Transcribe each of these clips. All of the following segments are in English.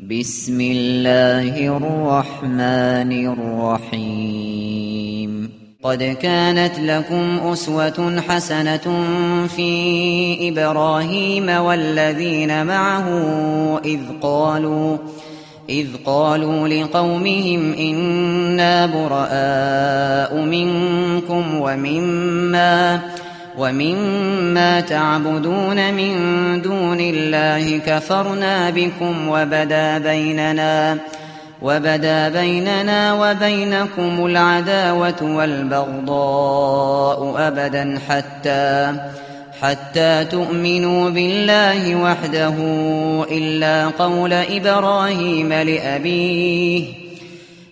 بسم الله الرحمن الرحيم. قد كانت لكم أسوة حسنة في إبراهيم والذين معه إذ قالوا إذ قالوا لقومهم إنا براء منكم ومما ومما تعبدون من دون الله كفرنا بكم وبدا بيننا وبدا بيننا وبينكم العداوة والبغضاء أبدا حتى حتى تؤمنوا بالله وحده إلا قول إبراهيم لأبيه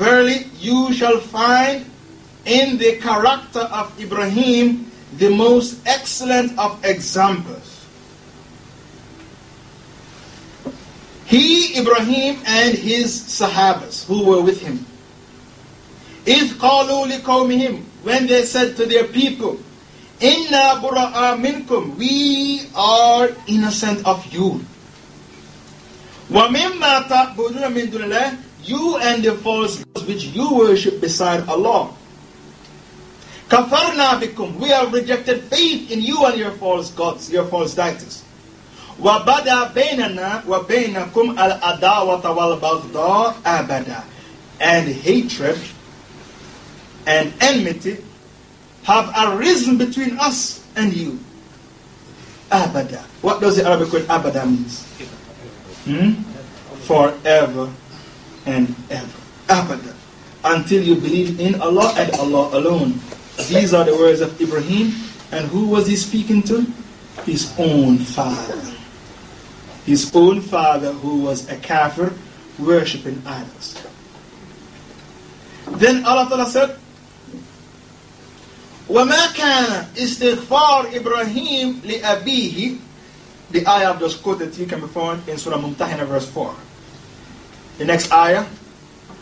Verily you shall find in the character of Ibrahim the most excellent of examples. He, Ibrahim, and his Sahabas who were with him. إِذْ قَالُوا لِقَوْمِهِمْ When they said to their people, إِنَّا بُرَآ مِنْكُمْ We are innocent of you. وَمِمَّا تَعْبُدُونَ مِن دُونِ اللَّهِ you and the false gods which you worship beside Allah. Kafarna bikum. We have rejected faith in you and your false gods, your false deities. وَبَدَى بَيْنَنَا وَبَيْنَكُمْ الْأَدَاوَةَ وَالْبَغْضَاءَ أَبَدًا And hatred and enmity have arisen between us and you. Abada. What does the Arabic word abada means? Hmm? Forever and ever. Abadan. Until you believe in Allah and Allah alone. These are the words of Ibrahim. And who was he speaking to? His own father. His own father who was a kafir worshipping idols. Then Allah Ta'ala said, وَمَا كَانَ إِسْتِغْفَارِ إِبْرَاهِيمِ لِأَبِيهِ The ayah I've just quoted you can be found in Surah Mumtahina verse 4. The next ayah,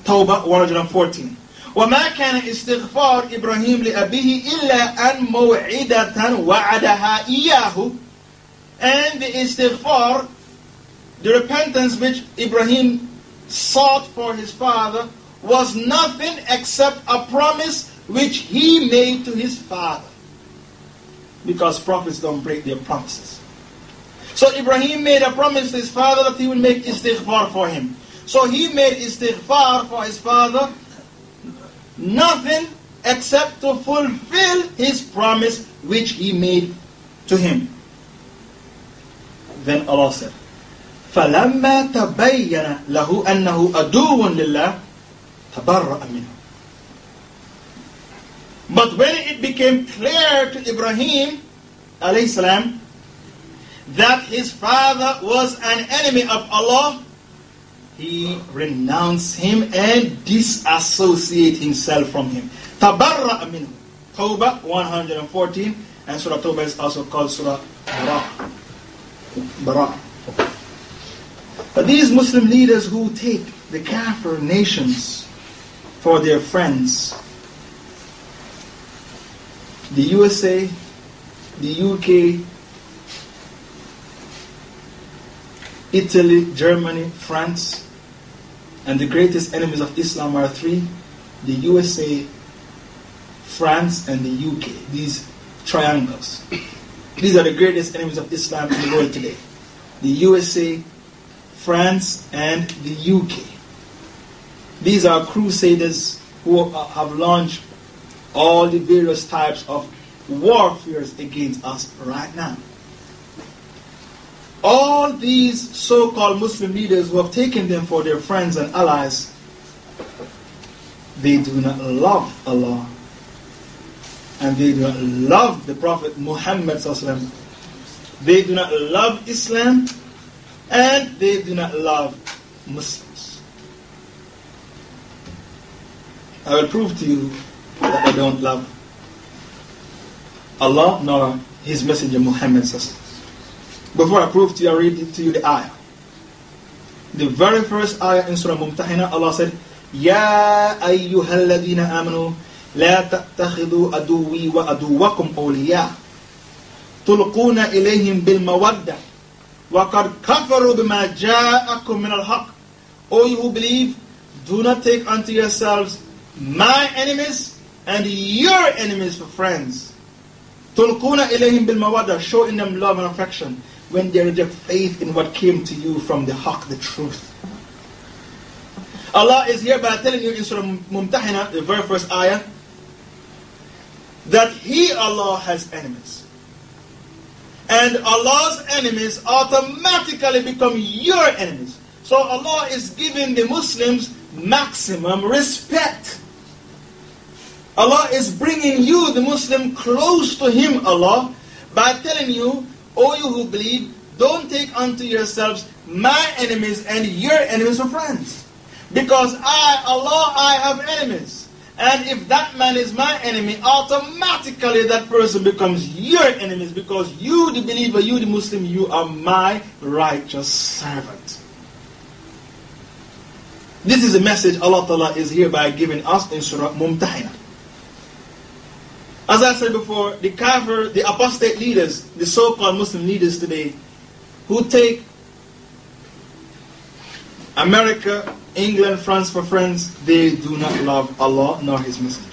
Tawbah 114. وما كان استغفار إبراهيم لأبيه إلا أن موعدة وعدها إياه and the istighfar, the repentance which Ibrahim sought for his father was nothing except a promise which he made to his father. Because prophets don't break their promises. So Ibrahim made a promise to his father that he would make istighfar for him. So he made istighfar for his father, nothing except to fulfill his promise which he made to him. Then Allah said, فَلَمَّا تَبَيَّنَ لَهُ أَنَّهُ أَدُوٌ لِلَّهِ تَبَرَّأَ مِنْهُ But when it became clear to Ibrahim salam, that his father was an enemy of Allah, he renounced him and disassociate himself from him. Tabarra minhu. Tawbah 114 and Surah Tawbah is also called Surah Bara. Bara. But these Muslim leaders who take the Kafir nations for their friends, the USA, the UK, Italy, Germany, France, and the greatest enemies of Islam are three the USA, France, and the UK. These triangles. These are the greatest enemies of Islam in the world today. The USA, France, and the UK. These are crusaders who have launched all the various types of warfares against us right now. All these so called Muslim leaders who have taken them for their friends and allies, they do not love Allah and they do not love the Prophet Muhammad. They do not love Islam and they do not love Muslims. I will prove to you that I don't love Allah nor His Messenger Muhammad. Before I prove to you, I read to you the ayah. The very first ayah in Surah Mumtahina, Allah said, يا أيها الذين آمنوا لا تتخذوا أدوي وأدوكم أولياء تلقون إليهم بالمودة وقد كفروا بما جاءكم من الحق O you who believe, do not take unto yourselves my enemies and your enemies for friends. تلقون إليهم بالمودة showing them love and affection when they reject faith in what came to you from the haqq, the truth. Allah is hereby telling you in Surah Mumtahina, the very first ayah, that He, Allah, has enemies. And Allah's enemies automatically become your enemies. So Allah is giving the Muslims maximum respect. Allah is bringing you, the Muslim, close to Him, Allah, by telling you, O you who believe, don't take unto yourselves my enemies and your enemies for friends. Because I, Allah, I have enemies. And if that man is my enemy, automatically that person becomes your enemies because you, the believer, you, the Muslim, you are my righteous servant. This is the message Allah Ta'ala is hereby giving us in Surah Mumtahina. As I said before, the kafir, the apostate leaders, the so-called Muslim leaders today, who take America, England, France for friends, they do not love Allah nor His Messenger.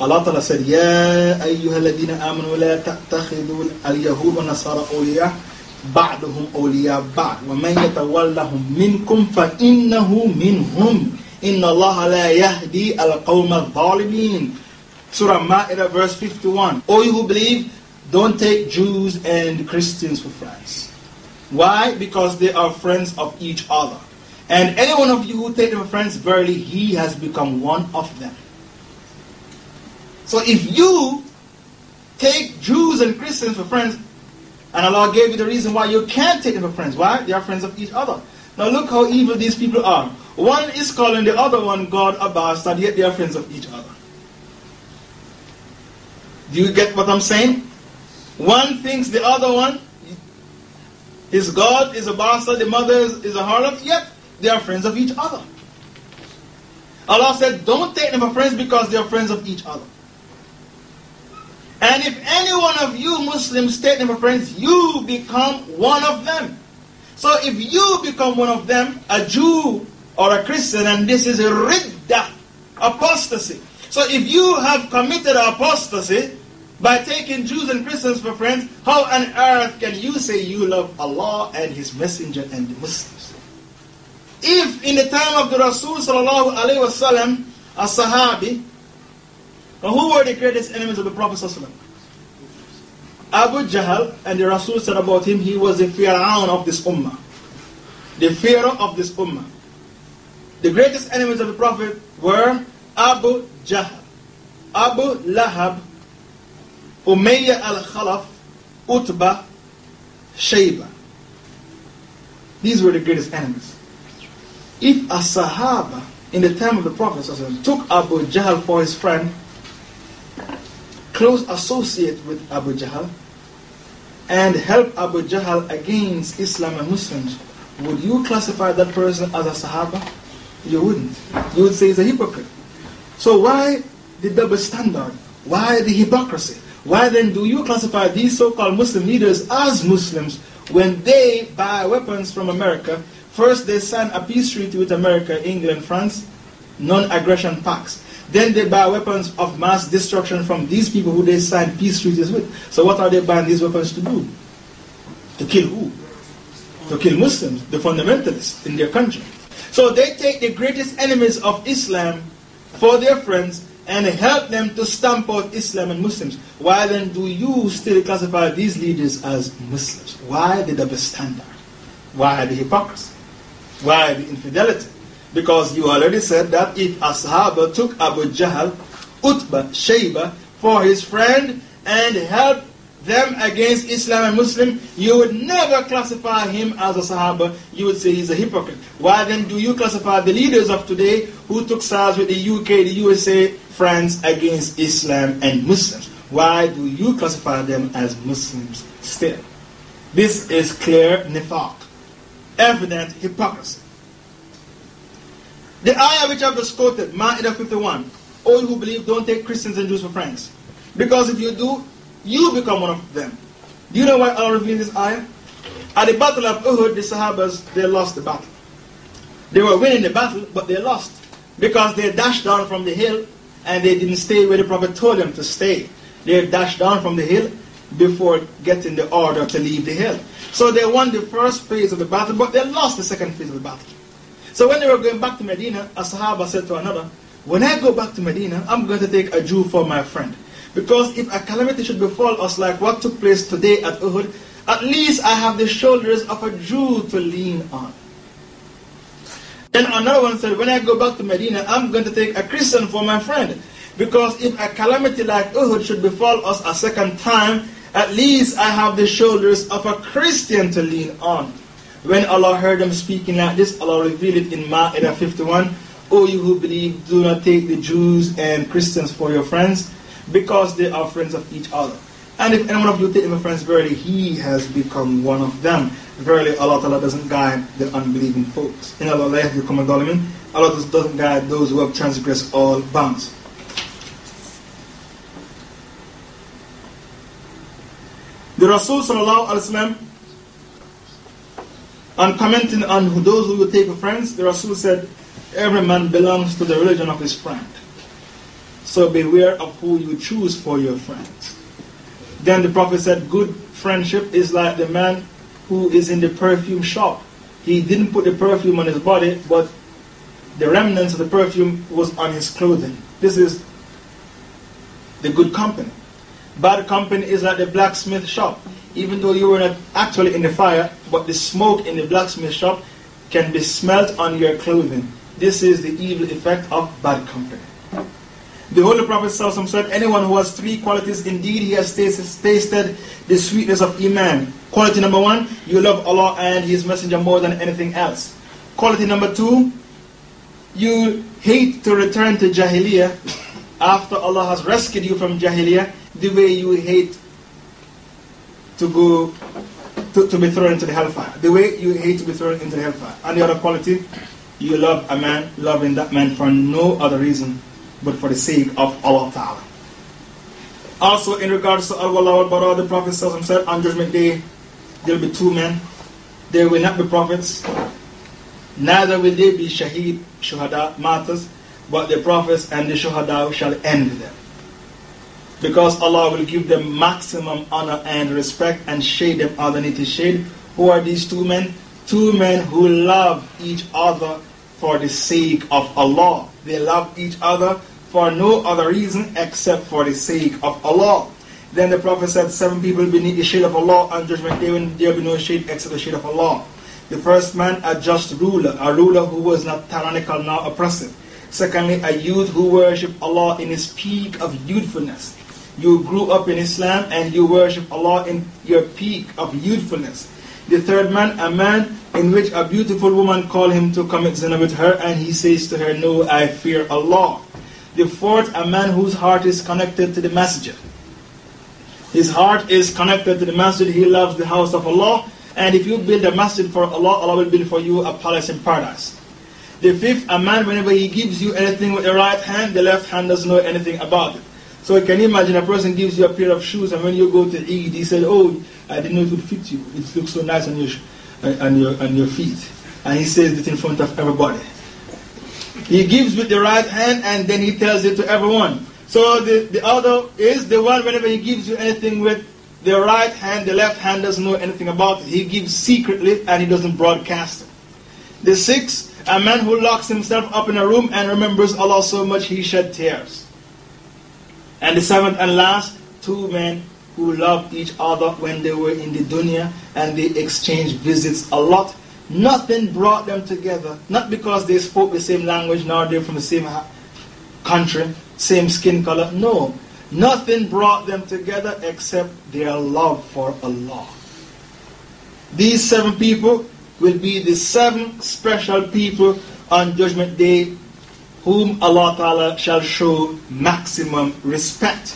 Allah Ta'ala said, يا أيها الذين آمنوا لا تتخذوا اليهود والنصارى أولياء بعضهم أولياء بعض ومن يتولهم منكم فإنه منهم إن الله لا يهدي القوم الظالمين Surah Ma'idah verse 51 O you who believe, don't take Jews and Christians for friends. Why? Because they are friends of each other. And any one of you who take them for friends, verily he has become one of them. So if you take Jews and Christians for friends, and Allah gave you the reason why you can't take them for friends. Why? They are friends of each other. Now look how evil these people are. One is calling the other one God a bastard, yet they are friends of each other. Do you get what I'm saying? One thinks the other one his God is a bastard, the mother is, is a harlot, yet they are friends of each other. Allah said, don't take them as friends because they are friends of each other. And if any one of you Muslims take them as friends, you become one of them. So if you become one of them, a Jew or a Christian, and this is a ridda, apostasy. So if you have committed apostasy, by taking Jews and Christians for friends, how on earth can you say you love Allah and His Messenger and the Muslims? If in the time of the Rasul sallallahu alaihi wasallam, a Sahabi, who were the greatest enemies of the Prophet sallallahu Abu Jahl, and the Rasul said about him, he was the Fir'aun of this ummah. The Pharaoh of this ummah. The greatest enemies of the Prophet were Abu Jahl, Abu Lahab, Umayyah al-Khalaf, Utbah, Shayba. These were the greatest enemies. If a Sahaba in the time of the Prophet took Abu Jahl for his friend, close associate with Abu Jahl, and help Abu Jahl against Islam and Muslims, would you classify that person as a Sahaba? You wouldn't. You would say he's a hypocrite. So why the double standard? Why the hypocrisy? Why then do you classify these so-called Muslim leaders as Muslims when they buy weapons from America? First they sign a peace treaty with America, England, France, non-aggression pacts. Then they buy weapons of mass destruction from these people who they sign peace treaties with. So what are they buying these weapons to do? To kill who? To kill Muslims, the fundamentalists in their country. So they take the greatest enemies of Islam for their friends and help them to stamp out Islam and Muslims. Why then do you still classify these leaders as Muslims? Why the double standard? Why the hypocrisy? Why the infidelity? Because you already said that if a Sahaba took Abu Jahl, Utbah, Shayba for his friend and helped them against Islam and Muslim, you would never classify him as a Sahaba. You would say he's a hypocrite. Why then do you classify the leaders of today who took sides with the UK, the USA, France against Islam and Muslims? Why do you classify them as Muslims still? This is clear nifaq, evident hypocrisy. The ayah which I've just quoted, Ma'idah 51, all who believe don't take Christians and Jews for friends. Because if you do, you become one of them. Do you know why Allah revealed this ayah? At the battle of Uhud, the Sahabas, they lost the battle. They were winning the battle, but they lost. Because they dashed down from the hill and they didn't stay where the Prophet told them to stay. They dashed down from the hill before getting the order to leave the hill. So they won the first phase of the battle, but they lost the second phase of the battle. So when they were going back to Medina, a Sahaba said to another, When I go back to Medina, I'm going to take a Jew for my friend. Because if a calamity should befall us like what took place today at Uhud, at least I have the shoulders of a Jew to lean on. Then another one said, When I go back to Medina, I'm going to take a Christian for my friend. Because if a calamity like Uhud should befall us a second time, at least I have the shoulders of a Christian to lean on. When Allah heard them speaking like this, Allah revealed it in Ma'idah 51. O you who believe, do not take the Jews and Christians for your friends, because they are friends of each other. And if any one of you take them as friends, verily he has become one of them. Verily Allah Ta'ala doesn't guide the unbelieving folks. In Allah become a Dalimin, Allah doesn't guide those who have transgressed all bounds. The Rasul sallallahu alaihi wasallam, on commenting on those who will take friends, the Rasul said, every man belongs to the religion of his friend. So beware of who you choose for your friends. Then the Prophet said, good friendship is like the man who is in the perfume shop. He didn't put the perfume on his body, but the remnants of the perfume was on his clothing. This is the good company. Bad company is like the blacksmith shop. Even though you were not actually in the fire, but the smoke in the blacksmith shop can be smelt on your clothing. This is the evil effect of bad company. The Holy Prophet said, Anyone who has three qualities, indeed he has tasted the sweetness of Iman. Quality number one, you love Allah and His Messenger more than anything else. Quality number two, you hate to return to Jahiliyyah after Allah has rescued you from Jahiliyyah the way you hate to go to, to be thrown into the hellfire. The way you hate to be thrown into the hellfire. And the other quality, you love a man, loving that man for no other reason but for the sake of Allah Ta'ala. Also, in regards to Al Wala al Bara, the Prophet said on Judgment Day, there will be two men. They will not be prophets, neither will they be shaheed, shuhada, martyrs, but the prophets and the shuhada shall end them because Allah will give them maximum honor and respect and shade them underneath His shade. Who are these two men? Two men who love each other for the sake of Allah. They love each other for no other reason except for the sake of Allah. Then the Prophet said, Seven people beneath the shade of Allah on Judgment Day when there will be no shade except the shade of Allah. The first man, a just ruler, a ruler who was not tyrannical nor oppressive. Secondly, a youth who worshipped Allah in his peak of youthfulness. You grew up in Islam and you worship Allah in your peak of youthfulness. The third man, a man in which a beautiful woman called him to commit zina with her and he says to her, No, I fear Allah. The fourth, a man whose heart is connected to the messenger. His heart is connected to the masjid. He loves the house of Allah. And if you build a masjid for Allah, Allah will build for you a palace in paradise. The fifth, a man, whenever he gives you anything with the right hand, the left hand doesn't know anything about it. So can you imagine a person gives you a pair of shoes and when you go to Eid, he said, oh, I didn't know it would fit you. It looks so nice on your, uh, on your, on your feet. And he says it in front of everybody. He gives with the right hand and then he tells it to everyone. So the, the other is the one whenever he gives you anything with the right hand, the left hand doesn't know anything about it. He gives secretly and he doesn't broadcast it. The sixth, a man who locks himself up in a room and remembers Allah so much he shed tears. And the seventh and last, two men who loved each other when they were in the dunya and they exchanged visits a lot. Nothing brought them together, not because they spoke the same language nor they're from the same country, same skin color. No. Nothing brought them together except their love for Allah. These seven people will be the seven special people on Judgment Day whom Allah Ta'ala shall show maximum respect.